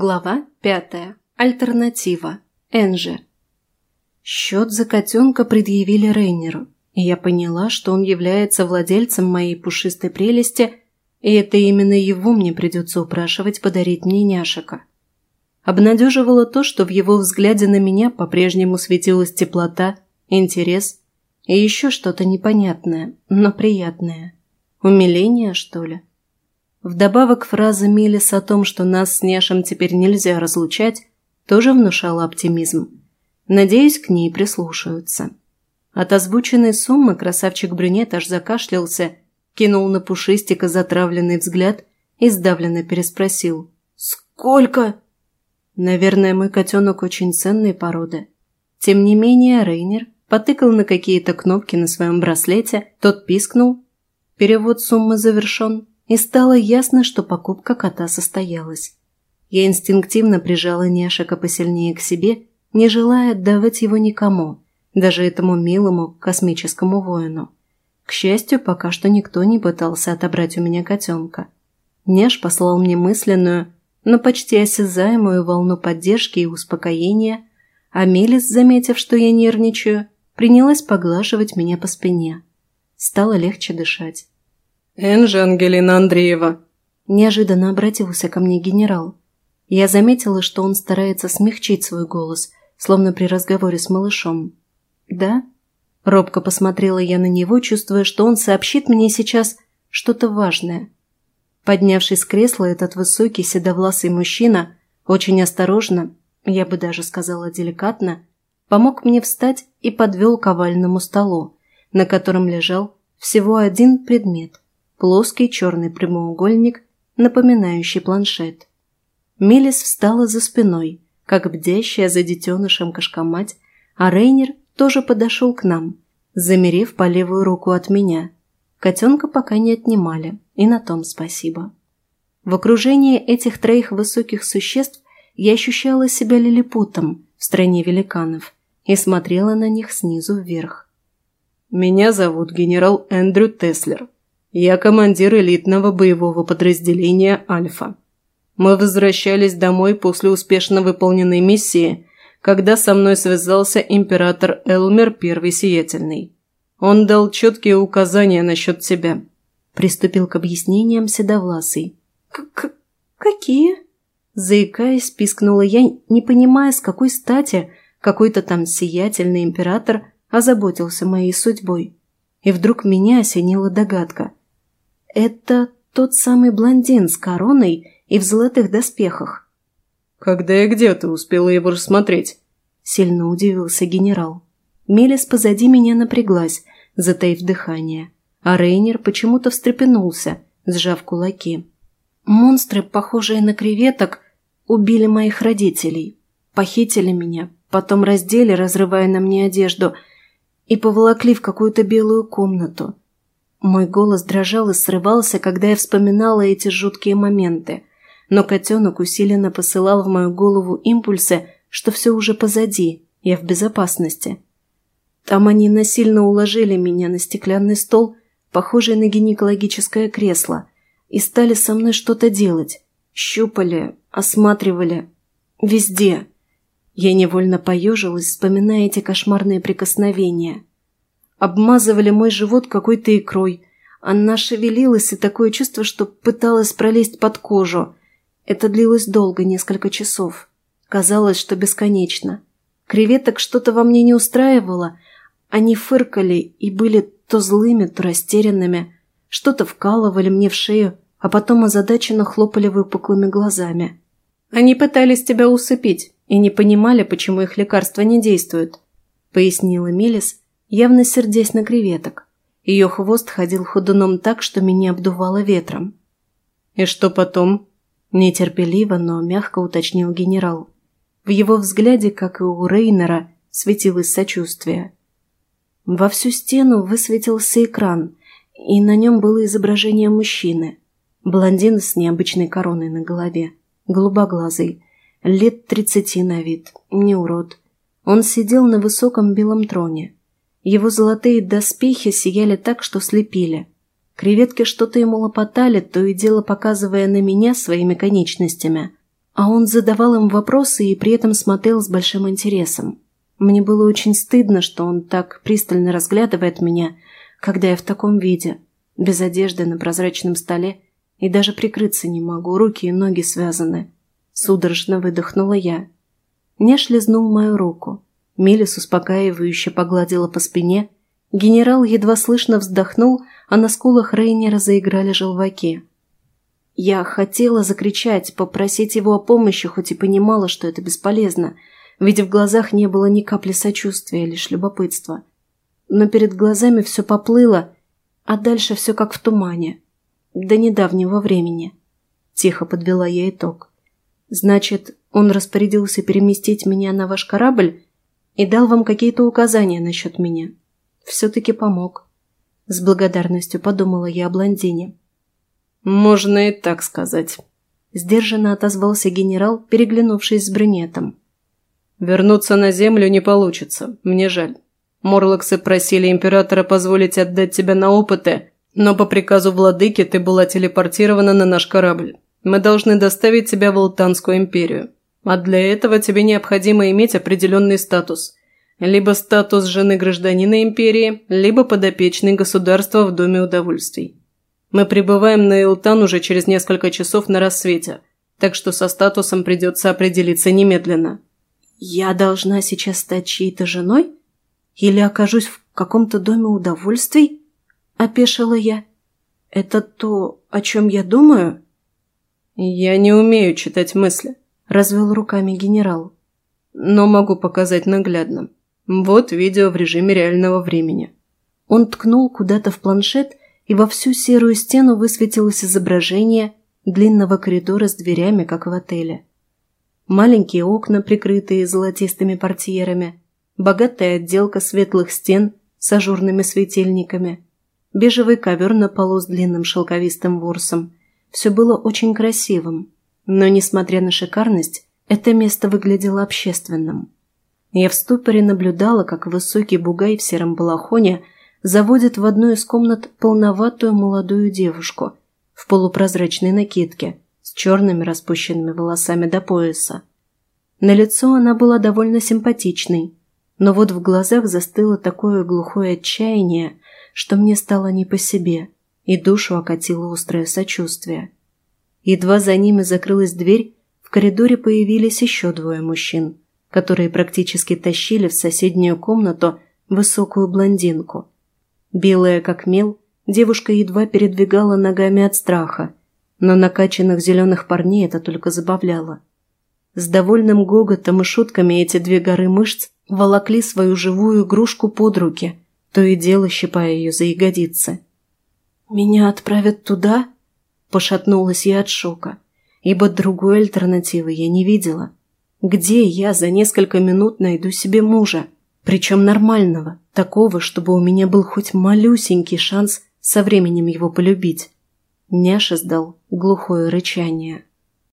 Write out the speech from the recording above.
Глава пятая. Альтернатива. Энжи. Счет за котенка предъявили Рейнеру, и я поняла, что он является владельцем моей пушистой прелести, и это именно его мне придется упрашивать подарить мне няшика. Обнадеживало то, что в его взгляде на меня по-прежнему светилась теплота, интерес и еще что-то непонятное, но приятное. Умиление, что ли? Вдобавок фраза Милис о том, что нас с Нешем теперь нельзя разлучать, тоже внушала оптимизм. Надеюсь, к ней прислушаются. От озвученной суммы красавчик-брюнет аж закашлялся, кинул на пушистика затравленный взгляд и сдавленно переспросил. «Сколько?» Наверное, мой котенок очень ценной породы. Тем не менее, Рейнер потыкал на какие-то кнопки на своем браслете, тот пискнул. Перевод суммы завершен и стало ясно, что покупка кота состоялась. Я инстинктивно прижала Няшика посильнее к себе, не желая отдавать его никому, даже этому милому космическому воину. К счастью, пока что никто не пытался отобрать у меня котенка. Няш послал мне мысленную, но почти осязаемую волну поддержки и успокоения, а Мелис, заметив, что я нервничаю, принялась поглаживать меня по спине. Стало легче дышать. «Энжи Ангелина Андреева!» Неожиданно обратился ко мне генерал. Я заметила, что он старается смягчить свой голос, словно при разговоре с малышом. «Да?» Робко посмотрела я на него, чувствуя, что он сообщит мне сейчас что-то важное. Поднявшись с кресла, этот высокий седовласый мужчина очень осторожно, я бы даже сказала деликатно, помог мне встать и подвел к овальному столу, на котором лежал всего один предмет – плоский черный прямоугольник, напоминающий планшет. Мелис встала за спиной, как бдящая за детенышем кошкомать, а Рейнер тоже подошел к нам, замерев по левую руку от меня. Котенка пока не отнимали, и на том спасибо. В окружении этих троих высоких существ я ощущала себя лилипутом в стране великанов и смотрела на них снизу вверх. «Меня зовут генерал Эндрю Теслер», я командир элитного боевого подразделения «Альфа». Мы возвращались домой после успешно выполненной миссии, когда со мной связался император Элмер Первый Сиятельный. Он дал четкие указания насчет тебя. Приступил к объяснениям Седовласый. «К «Какие?» Заикаясь, пискнула я, не понимая, с какой стати какой-то там сиятельный император озаботился моей судьбой. И вдруг меня осенила догадка. «Это тот самый блондин с короной и в золотых доспехах». «Когда и где ты успела его рассмотреть?» Сильно удивился генерал. Мелис позади меня напряглась, затаив дыхание, а Рейнер почему-то встрепенулся, сжав кулаки. «Монстры, похожие на креветок, убили моих родителей, похитили меня, потом раздели, разрывая на мне одежду, и поволокли в какую-то белую комнату. Мой голос дрожал и срывался, когда я вспоминала эти жуткие моменты. Но котенок усиленно посылал в мою голову импульсы, что все уже позади, я в безопасности. Там они насильно уложили меня на стеклянный стол, похожий на гинекологическое кресло, и стали со мной что-то делать. Щупали, осматривали. Везде. Я невольно поежилась, вспоминая эти кошмарные прикосновения обмазывали мой живот какой-то икрой. Она шевелилась, и такое чувство, что пыталась пролезть под кожу. Это длилось долго, несколько часов. Казалось, что бесконечно. Креветок что-то во мне не устраивало. Они фыркали и были то злыми, то растерянными. Что-то вкалывали мне в шею, а потом озадаченно хлопали выпуклыми глазами. «Они пытались тебя усыпить и не понимали, почему их лекарства не действуют», — пояснила Мелис, явно сердясь на креветок. Ее хвост ходил ходуном так, что меня обдувало ветром. «И что потом?» – нетерпеливо, но мягко уточнил генерал. В его взгляде, как и у Рейнера, светилось сочувствие. Во всю стену высветился экран, и на нем было изображение мужчины. Блондин с необычной короной на голове, голубоглазый, лет тридцати на вид, не урод. Он сидел на высоком белом троне – его золотые доспехи сияли так, что слепили. Креветки что-то ему лопотали, то и дело показывая на меня своими конечностями. а он задавал им вопросы и при этом смотрел с большим интересом. Мне было очень стыдно, что он так пристально разглядывает меня, когда я в таком виде, без одежды на прозрачном столе, и даже прикрыться не могу, руки и ноги связаны. Судорожно выдохнула я. Неш лизнул мою руку. Мелис успокаивающе погладила по спине. Генерал едва слышно вздохнул, а на скулах Рейнера заиграли желваки. Я хотела закричать, попросить его о помощи, хоть и понимала, что это бесполезно – ведь в глазах не было ни капли сочувствия, лишь любопытства. Но перед глазами все поплыло, а дальше все как в тумане. До недавнего времени. Тихо подвела я итог. Значит, он распорядился переместить меня на ваш корабль и дал вам какие-то указания насчет меня. Все-таки помог. С благодарностью подумала я о блондине. «Можно и так сказать», – сдержанно отозвался генерал, переглянувшись с брюнетом. Вернуться на землю не получится, мне жаль. Морлоксы просили императора позволить отдать тебя на опыты, но по приказу владыки ты была телепортирована на наш корабль. Мы должны доставить тебя в Алтанскую империю. А для этого тебе необходимо иметь определенный статус. Либо статус жены гражданина империи, либо подопечный государства в Доме удовольствий. Мы прибываем на Илтан уже через несколько часов на рассвете, так что со статусом придется определиться немедленно. «Я должна сейчас стать чьей-то женой? Или окажусь в каком-то доме удовольствий?» – опешила я. «Это то, о чем я думаю?» «Я не умею читать мысли», – развел руками генерал. «Но могу показать наглядно. Вот видео в режиме реального времени». Он ткнул куда-то в планшет, и во всю серую стену высветилось изображение длинного коридора с дверями, как в отеле маленькие окна, прикрытые золотистыми портьерами, богатая отделка светлых стен с ажурными светильниками, бежевый ковер на полу с длинным шелковистым ворсом. Все было очень красивым, но, несмотря на шикарность, это место выглядело общественным. Я в ступоре наблюдала, как высокий бугай в сером балахоне заводит в одну из комнат полноватую молодую девушку в полупрозрачной накидке – с черными распущенными волосами до пояса. На лицо она была довольно симпатичной, но вот в глазах застыло такое глухое отчаяние, что мне стало не по себе, и душу окатило острое сочувствие. Едва за ними закрылась дверь, в коридоре появились еще двое мужчин, которые практически тащили в соседнюю комнату высокую блондинку. Белая как мел, девушка едва передвигала ногами от страха, но накачанных зеленых парней это только забавляло. С довольным гоготом и шутками эти две горы мышц волокли свою живую игрушку под руки, то и дело щипая ее за ягодицы. «Меня отправят туда?» – пошатнулась я от шока, ибо другой альтернативы я не видела. Где я за несколько минут найду себе мужа, причем нормального, такого, чтобы у меня был хоть малюсенький шанс со временем его полюбить? Няша сдал глухое рычание.